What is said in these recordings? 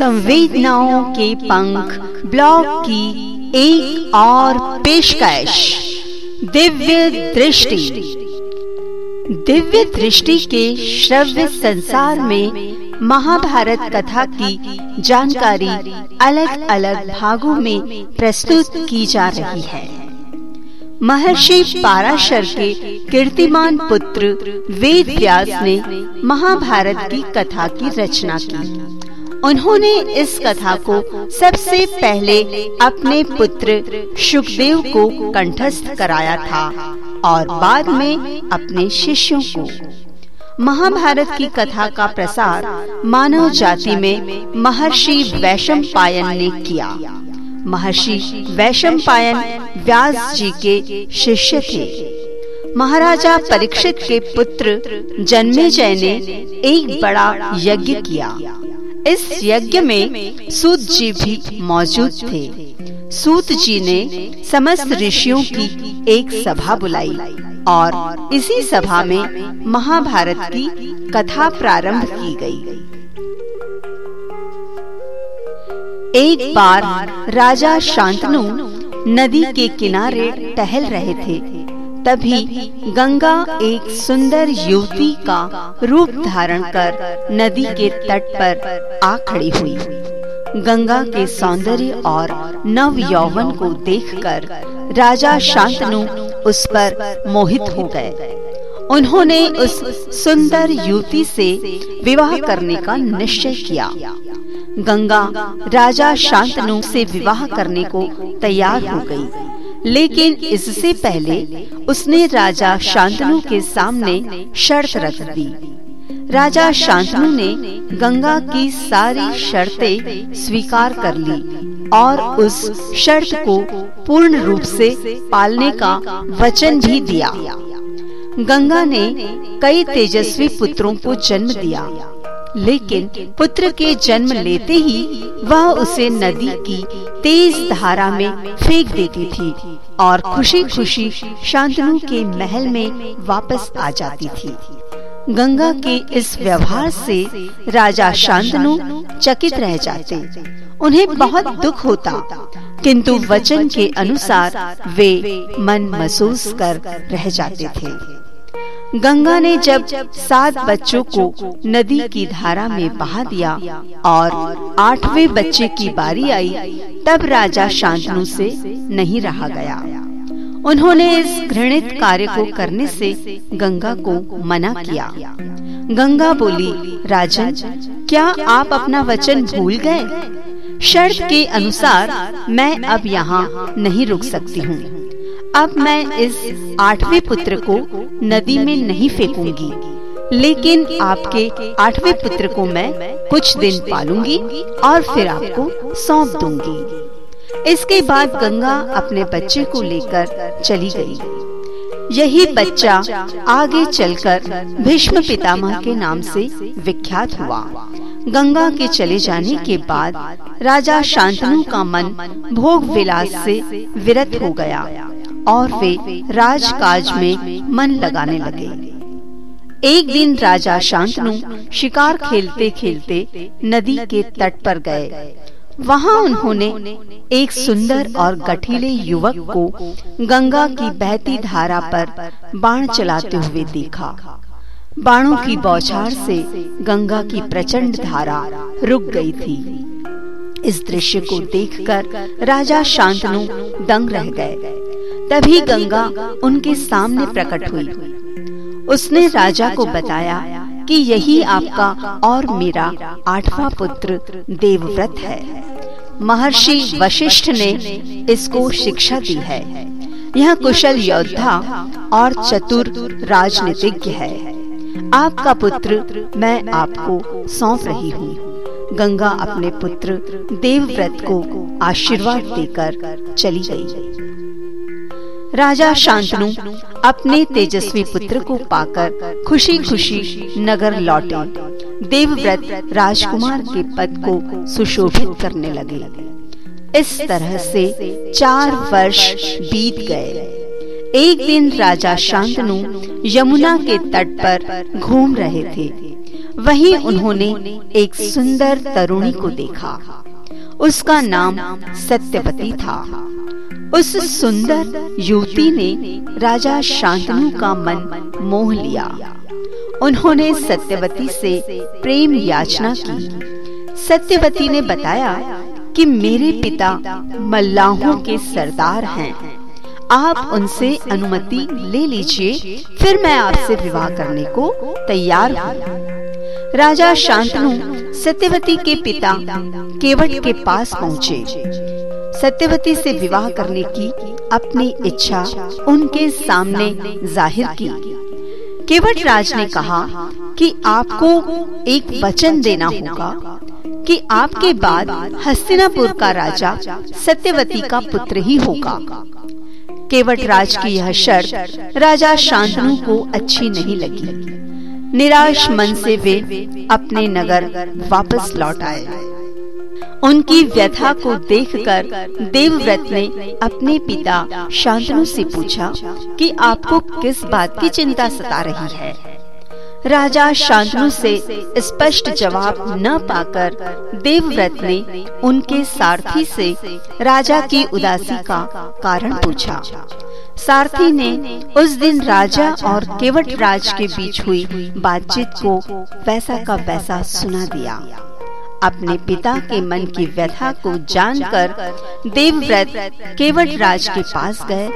संवेदनाओं के पंख ब्लॉग की एक और पेशकश, दिव्य दृष्टि। दिव्य दृष्टि के श्रव्य संसार में महाभारत कथा की जानकारी अलग अलग भागों में प्रस्तुत की जा रही है। महर्षि पाराशर के कीर्तिमान पुत्र वेद व्यास ने महाभारत की कथा की रचना की। उन्होंने इस कथा को सबसे पहले अपने पुत्र सुखदेव को कंठस्थ कराया था और बाद में अपने शिष्यों को। महाभारत की कथा का प्रसार मानव जाति में महर्षि वैशम पायन ने किया। महर्षि वैशम पायन व्यास जी के शिष्य थे। महाराजा परीक्षित के पुत्र जन्मे जय ने एक बड़ा यज्ञ किया। इस यज्ञ में सूत जी भी मौजूद थे सूत जी ने समस्त ऋषियों की एक सभा बुलाई और इसी सभा में महाभारत की कथा प्रारंभ की गई। एक बार राजा शांतनु नदी के किनारे टहल रहे थे तभी गंगा एक सुंदर युवती का रूप धारण कर नदी के तट पर आ खड़ी हुई। गंगा के सौंदर्य और नव यौवन को देखकर राजा शांतनु उस पर मोहित हो गए। उन्होंने उस सुंदर युवती से विवाह करने का निश्चय किया। गंगा राजा शांतनु से विवाह करने को तैयार हो गई। लेकिन इससे पहले उसने राजा शांतनु के सामने शर्त रख दी। राजा शांतनु ने गंगा की सारी शर्तें स्वीकार कर ली और उस शर्त को पूर्ण रूप से पालने का वचन भी दिया। गंगा ने कई तेजस्वी पुत्रों को जन्म दिया। लेकिन पुत्र के जन्म लेते ही वह उसे नदी की तेज धारा में फेंक देती थी और खुशी खुशी शांतनु के महल में वापस आ जाती थी। गंगा के इस व्यवहार से राजा शांतनु चकित रह जाते। उन्हें बहुत दुख होता, किंतु वचन के अनुसार वे मन महसूस कर रह जाते थे। गंगा ने जब सात बच्चों को नदी की धारा में बहा दिया और आठवें बच्चे की बारी आई, तब राजा शांतनु से नहीं रहा गया। उन्होंने इस घृणित कार्य को करने से गंगा को मना किया। गंगा बोली, राजन, क्या आप अपना वचन भूल गए? शर्त के अनुसार मैं अब यहाँ नहीं रुक सकती हूँ। अब मैं इस आठवें पुत्र को नदी में नहीं फेंकूँगी, लेकिन आपके आठवें पुत्र को मैं कुछ दिन पालूँगी और फिर आपको सौंप दूँगी। इसके बाद गंगा अपने बच्चे को लेकर चली गई। यही बच्चा आगे चलकर भीष्म पितामह के नाम से विख्यात हुआ। गंगा के चले जाने के बाद राजा शांतनु का मन भोग विलास से विरत हो गया। और वे राजकाज में मन लगाने लगे। एक दिन राजा शांतनु शिकार खेलते खेलते नदी के तट पर गए। वहाँ उन्होंने एक सुंदर और गठीले युवक को गंगा की बहती धारा पर बाण चलाते हुए देखा। बाणों की बौछार से गंगा की प्रचंड धारा रुक गई थी। इस दृश्य को देखकर राजा शांतनु दंग रह गए। तभी गंगा उनके सामने प्रकट हुई। उसने राजा को बताया कि यही आपका और मेरा आठवां पुत्र देवव्रत है। महर्षि वशिष्ठ ने इसको शिक्षा दी है। यह कुशल योद्धा और चतुर राजनीतिज्ञ है। आपका पुत्र मैं आपको सौंप रही हूँ। गंगा अपने पुत्र देवव्रत को आशीर्वाद देकर चली गई। राजा शांतनु अपने तेजस्वी पुत्र को पाकर खुशी खुशी नगर लौटे। देवव्रत राजकुमार के पद को सुशोभित करने लगे। इस तरह से चार वर्ष बीत गए। एक दिन राजा शांतनु यमुना के तट पर घूम रहे थे। वहीं उन्होंने एक सुंदर तरुणी को देखा। उसका नाम सत्यवती था। उस सुंदर युवती ने राजा शांतनु का मन मोह लिया। उन्होंने सत्यवती से प्रेम याचना की। सत्यवती ने बताया कि मेरे पिता मल्लाहों के सरदार हैं। आप उनसे अनुमति ले लीजिए, फिर मैं आपसे विवाह करने को तैयार हूँ। राजा शांतनु सत्यवती के पिता केवट के पास पहुँचे। सत्यवती से विवाह करने की अपनी इच्छा उनके सामने ज़ाहिर की। केवट राज ने कहा कि आपको एक वचन देना होगा कि आपके बाद हस्तिनापुर का राजा सत्यवती का पुत्र ही होगा। केवट राज की यह शर्त राजा शांतनु को अच्छी नहीं लगी। निराश मन से वे अपने नगर वापस लौट आए। उनकी व्यथा को देखकर देवव्रत ने अपने पिता शांतनु से पूछा कि आपको किस बात की चिंता सता रही है? राजा शांतनु से स्पष्ट जवाब न पाकर देवव्रत ने उनके सारथी से राजा की उदासी का कारण पूछा। सारथी ने उस दिन राजा और केवट राज के बीच हुई बातचीत को वैसा का वैसा सुना दिया। अपने पिता के मन की व्यथा को जानकर देवव्रत केवट राज के पास गए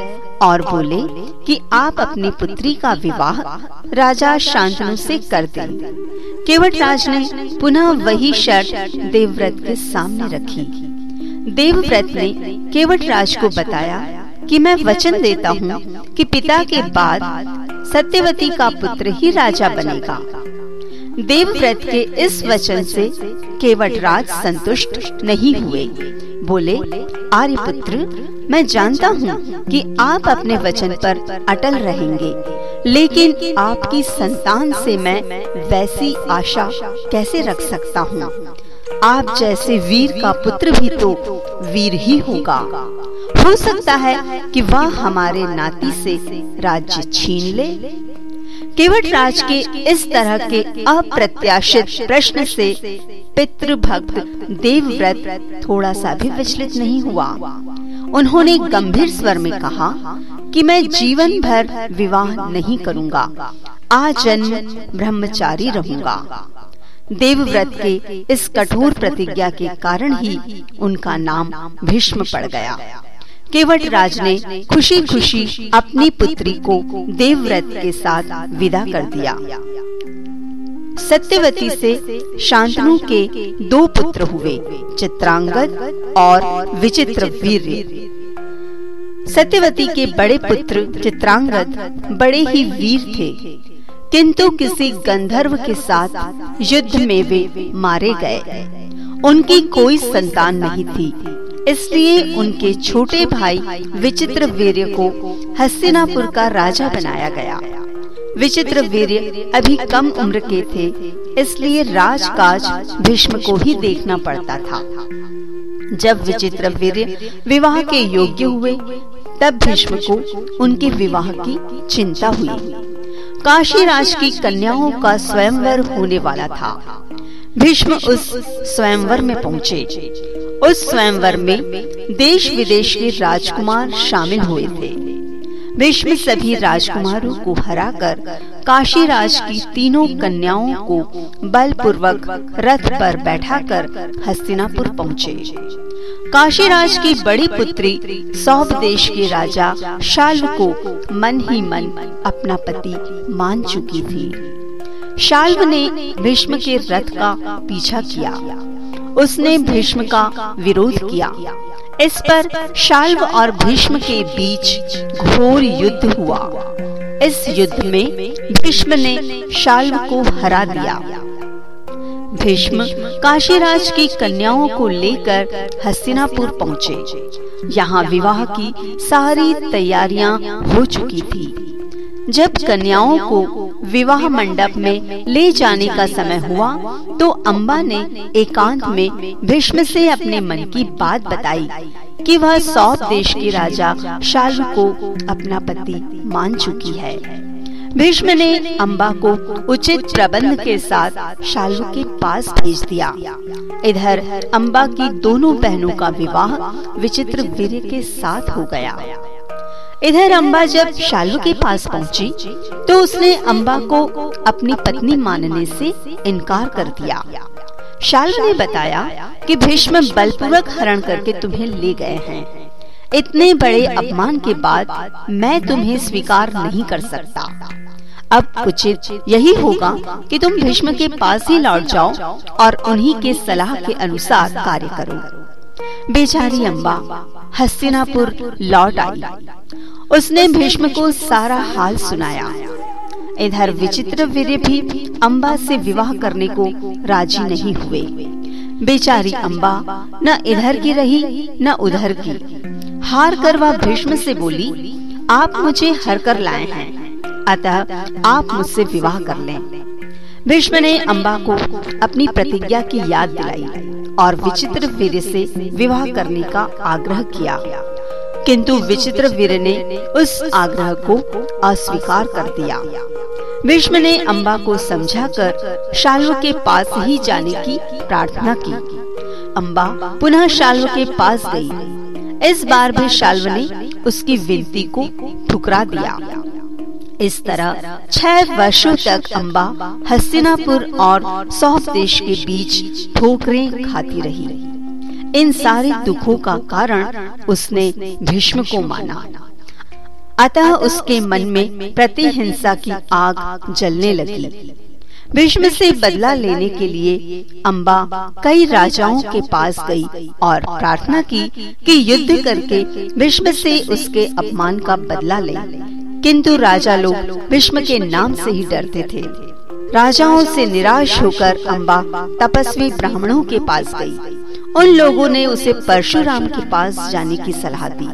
और बोले कि आप अपनी पुत्री का विवाह राजा शांतनु से कर दें। केवट राज ने पुनः वही शर्त देवव्रत के सामने रखी देवव्रत ने केवट राज को बताया कि मैं वचन देता हूँ कि पिता के बाद सत्यवती का पुत्र ही राजा बनेगा देवव्रत के इस वचन से केवट राज संतुष्ट नहीं हुए। बोले, आर्यपुत्र, मैं जानता हूँ कि आप अपने वचन पर अटल रहेंगे, लेकिन आपकी संतान से मैं वैसी आशा कैसे रख सकता हूँ? आप जैसे वीर का पुत्र भी तो वीर ही होगा। हो सकता है कि वह हमारे नाती से राज्य छीन ले केवट राज के इस तरह के अप्रत्याशित प्रश्न से पितृभक्त देवव्रत थोड़ा सा भी विचलित नहीं हुआ। उन्होंने गंभीर स्वर में कहा कि मैं जीवन भर विवाह नहीं करूँगा, आजन्म ब्रह्मचारी रहूँगा। देवव्रत के इस कठोर प्रतिज्ञा के कारण ही उनका नाम भीष्म पड़ गया। केवट राज ने खुशी खुशी अपनी पुत्री को देवव्रत के साथ विदा कर दिया। सत्यवती से शांतनु के दो पुत्र हुए चित्रांगद और विचित्र वीर। सत्यवती के बड़े पुत्र चित्रांगद बड़े ही वीर थे। किंतु किसी गंधर्व के साथ युद्ध में वे मारे गए। उनकी कोई संतान नहीं थी। इसलिए उनके छोटे भाई विचित्र वीर्य को हस्तिनापुर का राजा बनाया गया। विचित्र वीर्य अभी कम उम्र के थे, इसलिए राजकाज भीष्म को ही देखना पड़ता था। जब विचित्र वीर्य विवाह के योग्य हुए, तब भीष्म को उनके विवाह की चिंता हुई। काशी राज की कन्याओं का स्वयंवर होने वाला था। भीष्म उस स्वयंवर में पहुँचे। उस स्वयंवर में देश विदेश के राजकुमार शामिल हुए थे। भीष्म सभी राजकुमारों को हराकर काशी राज की तीनों कन्याओं को बलपूर्वक रथ पर बैठाकर हस्तिनापुर पहुँचे। काशीराज की बड़ी पुत्री सौभ देश के राजा शाल्व को मन ही मन अपना पति मान चुकी थी। शाल्व ने भीष्म के रथ का पीछा किया। उसने भीष्म का विरोध किया। इस पर शाल्व और भीष्म के बीच घोर युद्ध हुआ। इस युद्ध में भीष्म ने शाल्व को हरा दिया। भीष्म काशीराज की कन्याओं को लेकर हस्तिनापुर पहुँचे। यहाँ विवाह की सारी तैयारियाँ हो चुकी थी। जब कन्याओं को विवाह मंडप में ले जाने का समय हुआ तो अम्बा ने एकांत में भीष्म से अपने मन की बात बताई कि वह सौत देश के राजा शाल्व को अपना पति मान चुकी है। भीष्म ने अम्बा को उचित प्रबंध के साथ शालू के पास भेज दिया। इधर अम्बा की दोनों बहनों का विवाह विचित्र वीर के साथ हो गया। इधर अम्बा जब शालू के पास पहुँची, तो उसने अम्बा को अपनी पत्नी मानने से इनकार कर दिया। शालू ने बताया कि भीष्म बलपूर्वक हरण करके तुम्हें ले गए हैं। इतने बड़े अपमान के बाद मैं तुम्हें स्वीकार नहीं कर सकता। अब उचित यही होगा कि तुम भीष्म के पास ही लौट जाओ और उन्हीं के सलाह के अनुसार कार्य करो। बेचारी अम्बा हस्तिनापुर लौट आई। उसने भीष्म को सारा हाल सुनाया। इधर विचित्र वीर भी अम्बा से विवाह करने को राज़ी नहीं हुए। बेचारी अम्बा न इधर की रही, न उधर की। हार कर वह भीष्म से बोली, आप मुझे हर कर लाए हैं, अतः आप मुझसे विवाह कर लें। भीष्म ने अम्बा को अपनी प्रतिज्ञा की याद दिलाई। और विचित्र वीर से विवाह करने का आग्रह किया। किंतु विचित्र वीर ने उस आग्रह को अस्वीकार कर दिया। भीष्म ने अम्बा को समझाकर शाल्व के पास ही जाने की प्रार्थना की। अम्बा पुनः शाल्व के पास गई। इस बार भी शाल्व ने उसकी विनती को ठुकरा दिया। इस तरह छह वर्षों तक अम्बा हस्तिनापुर और सौफ देश के बीच ठोकरें खाती रही। इन सारे दुखों का कारण उसने भीष्म को माना। अतः उसके मन में प्रतिहिंसा की आग जलने लगी। भीष्म से बदला लेने के लिए अम्बा कई राजाओं के पास गई और प्रार्थना की कि युद्ध करके भीष्म से उसके अपमान का बदला ले। किंतु राजा लोग भीष्म के नाम से ही डरते थे। राजाओं से निराश होकर अम्बा तपस्वी ब्राह्मणों के पास गई। उन लोगों ने उसे परशुराम के पास जाने की सलाह दी।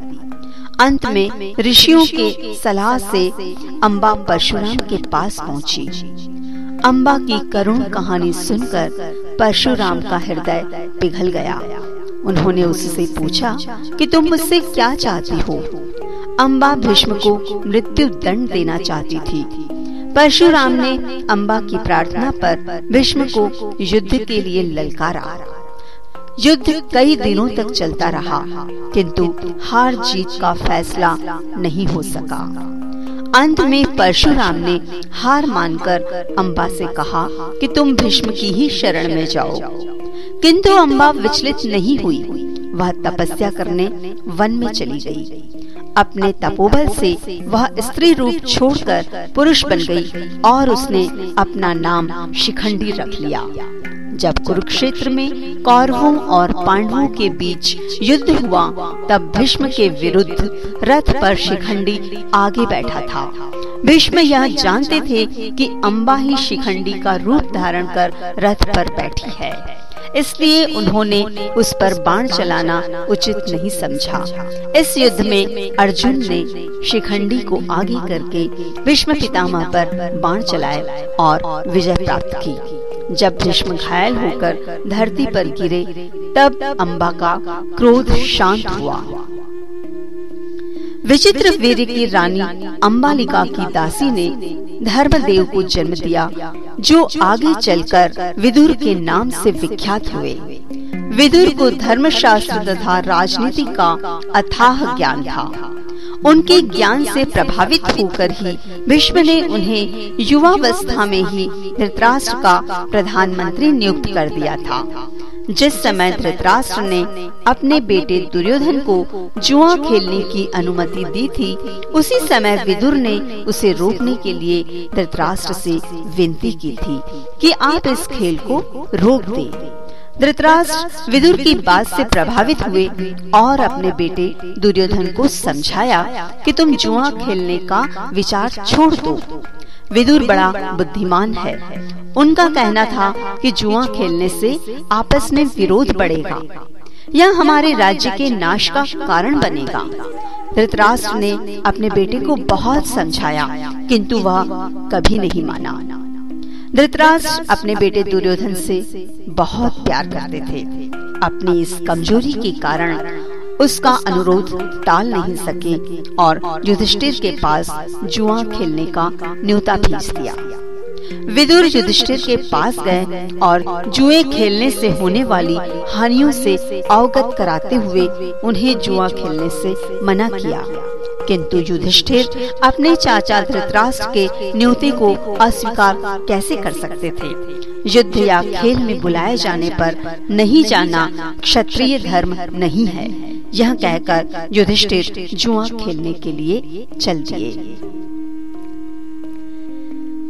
अंत में ऋषियों के सलाह से अम्बा परशुराम के पास पहुँची। अम्बा की करुण कहानी सुनकर परशुराम का हृदय पिघल गया। उन्होंने उससे पूछा कि तुम मुझसे क्या चाहती हो? अम्बा भीष्म को मृत्यु दंड देना चाहती थी। परशुराम ने अम्बा की प्रार्थना पर भीष्म को युद्ध के लिए ललकारा। युद्ध कई दिनों तक चलता रहा, किंतु हार जीत का फैसला नहीं हो सका। अंत में परशुराम ने हार मानकर अम्बा से कहा कि तुम भीष्म की ही शरण में जाओ। किंतु अम्बा विचलित नहीं हुई। वह तपस्या करने वन में चली गई। अपने तपोबल से वह स्त्री रूप छोड़कर पुरुष बन गई और उसने अपना नाम शिखंडी रख लिया। जब कुरुक्षेत्र में कौरवों और पांडवों के बीच युद्ध हुआ तब भीष्म के विरुद्ध रथ पर शिखंडी आगे बैठा था। भीष्म यह जानते थे कि अम्बा ही शिखंडी का रूप धारण कर रथ पर बैठी है। इसलिए उन्होंने उस पर बाण चलाना उचित नहीं समझा। इस युद्ध में अर्जुन ने शिखंडी को आगे करके भीष्म पितामह पर बाण चलाया और विजय प्राप्त की। जब भीष्म घायल होकर धरती पर गिरे तब अम्बा का क्रोध शांत हुआ। विचित्र वीर की रानी अम्बालिका की दासी ने धर्मदेव को जन्म दिया, जो आगे चलकर विदुर के नाम से विख्यात हुए। विदुर को धर्मशास्त्र तथा राजनीति का अथाह ज्ञान था। उनके ज्ञान से प्रभावित होकर ही भीष्म ने उन्हें युवावस्था में ही धृतराष्ट्र का प्रधानमंत्री नियुक्त कर दिया था जिस समय धृतराष्ट्र ने अपने बेटे दुर्योधन को जुआ खेलने की अनुमति दी थी, उसी समय विदुर ने उसे रोकने के लिए धृतराष्ट्र से विनती की थी कि आप इस खेल को रोक दें। धृतराष्ट्र विदुर की बात से प्रभावित हुए और अपने बेटे दुर्योधन को समझाया कि तुम जुआ खेलने का विचार छोड़ दो। विदुर बड़ा बुद्धिमान है। उनका कहना था कि जुआ खेलने से आपस में विरोध बढ़ेगा यह हमारे राज्य के नाश का कारण बनेगा। धृतराष्ट्र ने अपने बेटे को बहुत समझाया किंतु वह कभी नहीं माना। धृतराष्ट्र अपने बेटे दुर्योधन से बहुत प्यार करते थे। अपनी इस कमज़ोरी के कारण उसका अनुरोध टाल नहीं सके और युधिष्ठिर के पास जुआ खेलने का न्योता भेज दिया। विदुर युधिष्ठिर के पास गए और जुए खेलने से होने वाली हानियों से अवगत कराते हुए उन्हें जुआ खेलने से मना किया। किंतु युधिष्ठिर अपने चाचा धृतराष्ट्र के न्योते को अस्वीकार कैसे कर सकते थे? युद्ध या खेल में बुलाए जाने पर नहीं जाना क्षत्रिय धर्म नहीं है। यह कहकर युधिष्ठिर जुआ खेलने के लिए चल दिए।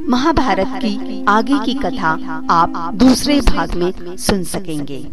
महाभारत की आगे की कथा आप दूसरे भाग में सुन सकेंगे।